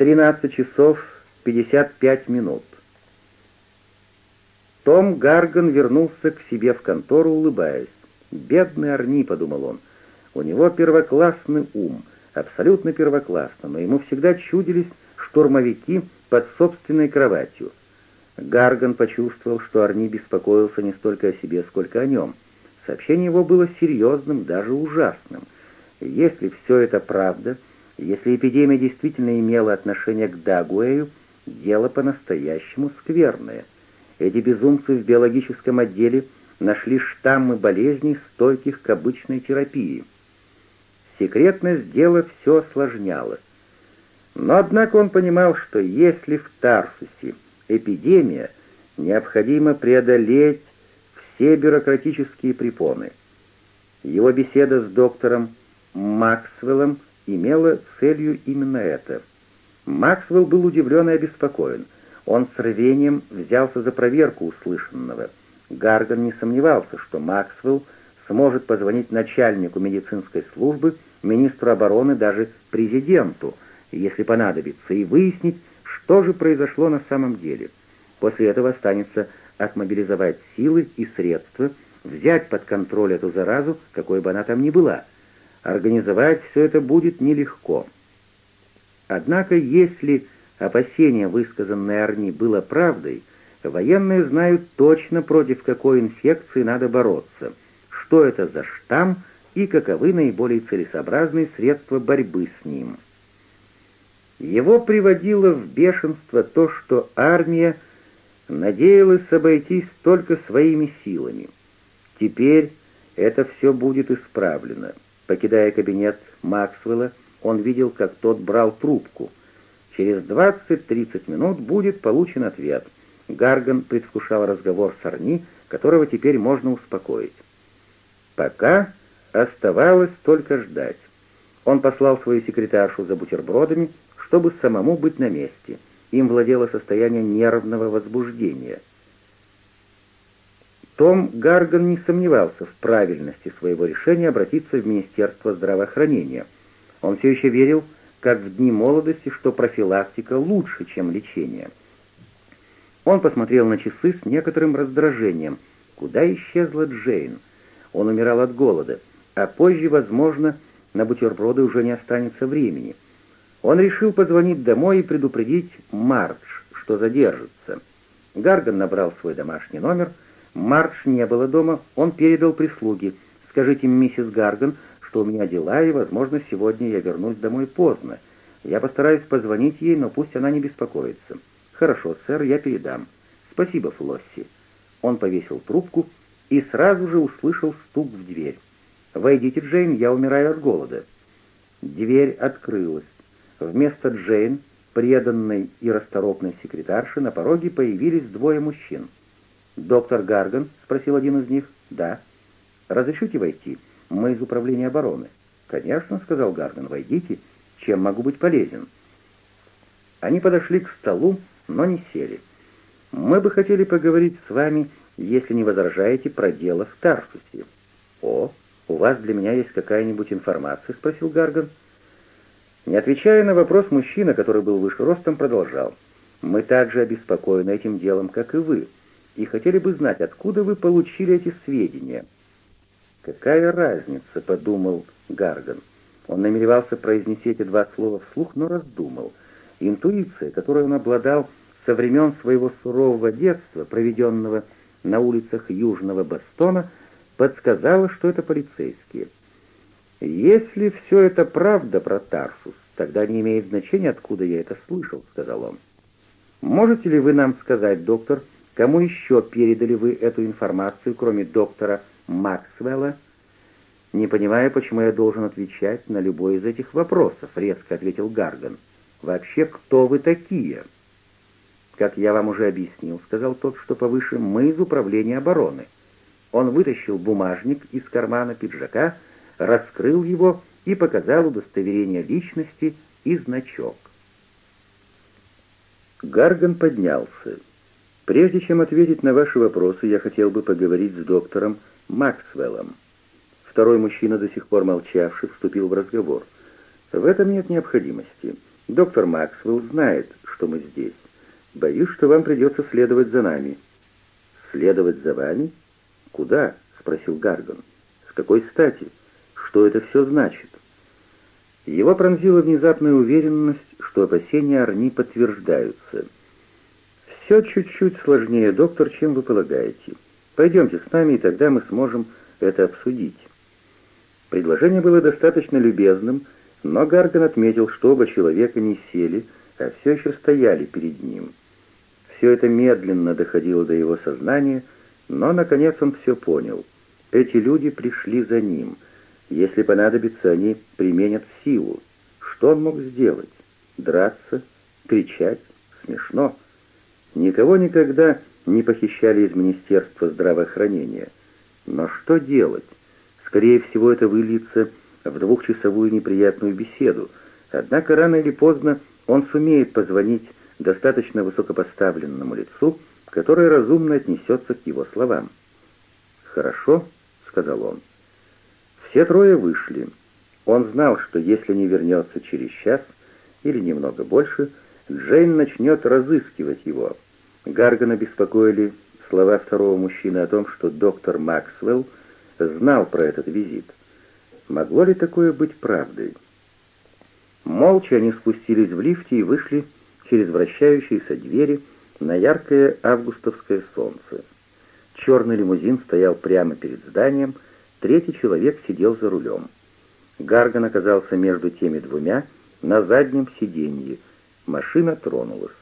13 часов 55 минут. Том Гарган вернулся к себе в контору, улыбаясь. «Бедный Арни», — подумал он, — «у него первоклассный ум, абсолютно первоклассный, но ему всегда чудились штурмовики под собственной кроватью». Гарган почувствовал, что Арни беспокоился не столько о себе, сколько о нем. Сообщение его было серьезным, даже ужасным. Если все это правда, — если эпидемия действительно имела отношение к Дагуэю, дело по-настоящему скверное. Эти безумцы в биологическом отделе нашли штаммы болезней, стойких к обычной терапии. Секретность дела все осложняла. Но однако он понимал, что если в Тарсусе эпидемия, необходимо преодолеть все бюрократические препоны. Его беседа с доктором Максвеллом – имела целью именно это. Максвелл был удивлен и обеспокоен. Он с рвением взялся за проверку услышанного. Гарган не сомневался, что Максвелл сможет позвонить начальнику медицинской службы, министру обороны, даже президенту, если понадобится, и выяснить, что же произошло на самом деле. После этого останется отмобилизовать силы и средства, взять под контроль эту заразу, какой бы она там ни была, Организовать все это будет нелегко. Однако, если опасение, высказанное Арни, было правдой, военные знают точно, против какой инфекции надо бороться, что это за штамм и каковы наиболее целесообразные средства борьбы с ним. Его приводило в бешенство то, что армия надеялась обойтись только своими силами. Теперь это все будет исправлено. Покидая кабинет Максвелла, он видел, как тот брал трубку. Через 20-30 минут будет получен ответ. Гарган предвкушал разговор с Арни, которого теперь можно успокоить. Пока оставалось только ждать. Он послал свою секретаршу за бутербродами, чтобы самому быть на месте. Им владело состояние нервного возбуждения — том Гарган не сомневался в правильности своего решения обратиться в Министерство здравоохранения. Он все еще верил, как в дни молодости, что профилактика лучше, чем лечение. Он посмотрел на часы с некоторым раздражением. Куда исчезла Джейн? Он умирал от голода, а позже, возможно, на бутерброды уже не останется времени. Он решил позвонить домой и предупредить Мардж, что задержится. Гарган набрал свой домашний номер — Марш не было дома, он передал прислуги. «Скажите миссис Гарган, что у меня дела, и, возможно, сегодня я вернусь домой поздно. Я постараюсь позвонить ей, но пусть она не беспокоится». «Хорошо, сэр, я передам». «Спасибо, Флосси». Он повесил трубку и сразу же услышал стук в дверь. «Войдите, Джейн, я умираю от голода». Дверь открылась. Вместо Джейн, преданной и расторопной секретарши, на пороге появились двое мужчин — «Доктор Гарган?» — спросил один из них. «Да». «Разрешите войти? Мы из управления обороны». «Конечно», — сказал Гарган, — «войдите. Чем могу быть полезен?» Они подошли к столу, но не сели. «Мы бы хотели поговорить с вами, если не возражаете, про дело в Тарсусе». «О, у вас для меня есть какая-нибудь информация?» — спросил Гарган. Не отвечая на вопрос, мужчина, который был выше ростом, продолжал. «Мы также обеспокоены этим делом, как и вы и хотели бы знать, откуда вы получили эти сведения». «Какая разница?» — подумал Гарган. Он намеревался произнести эти два слова вслух, но раздумал. Интуиция, которой он обладал со времен своего сурового детства, проведенного на улицах Южного Бастона, подсказала, что это полицейские. «Если все это правда про Тарсус, тогда не имеет значения, откуда я это слышал», — сказал он. «Можете ли вы нам сказать, доктор, Кому еще передали вы эту информацию, кроме доктора Максвелла?» «Не понимаю, почему я должен отвечать на любой из этих вопросов», — резко ответил Гарган. «Вообще, кто вы такие?» «Как я вам уже объяснил», — сказал тот, что повыше, — «мы из управления обороны». Он вытащил бумажник из кармана пиджака, раскрыл его и показал удостоверение личности и значок. Гарган поднялся. Прежде чем ответить на ваши вопросы, я хотел бы поговорить с доктором Максвеллом. Второй мужчина, до сих пор молчавший, вступил в разговор. В этом нет необходимости. Доктор Максвелл знает, что мы здесь. Боюсь, что вам придется следовать за нами. Следовать за вами? Куда? спросил Гарган. С какой стати? Что это все значит? Его пронзила внезапная уверенность, что опасения Арни подтверждаются — все чуть-чуть сложнее, доктор, чем вы полагаете. Пойдемте с нами, и тогда мы сможем это обсудить». Предложение было достаточно любезным, но Гарган отметил, что оба человека не сели, а все еще стояли перед ним. Все это медленно доходило до его сознания, но, наконец, он все понял. Эти люди пришли за ним. Если понадобится, они применят силу. Что он мог сделать? Драться? Кричать? Смешно. Никого никогда не похищали из Министерства здравоохранения. Но что делать? Скорее всего, это выльется в двухчасовую неприятную беседу. Однако рано или поздно он сумеет позвонить достаточно высокопоставленному лицу, которое разумно отнесется к его словам. «Хорошо», — сказал он. Все трое вышли. Он знал, что если не вернется через час или немного больше, — Джейн начнет разыскивать его. Гаргана беспокоили слова второго мужчины о том, что доктор Максвелл знал про этот визит. Могло ли такое быть правдой? Молча они спустились в лифте и вышли через вращающиеся двери на яркое августовское солнце. Черный лимузин стоял прямо перед зданием, третий человек сидел за рулем. Гарган оказался между теми двумя на заднем сиденье — Машина тронулась.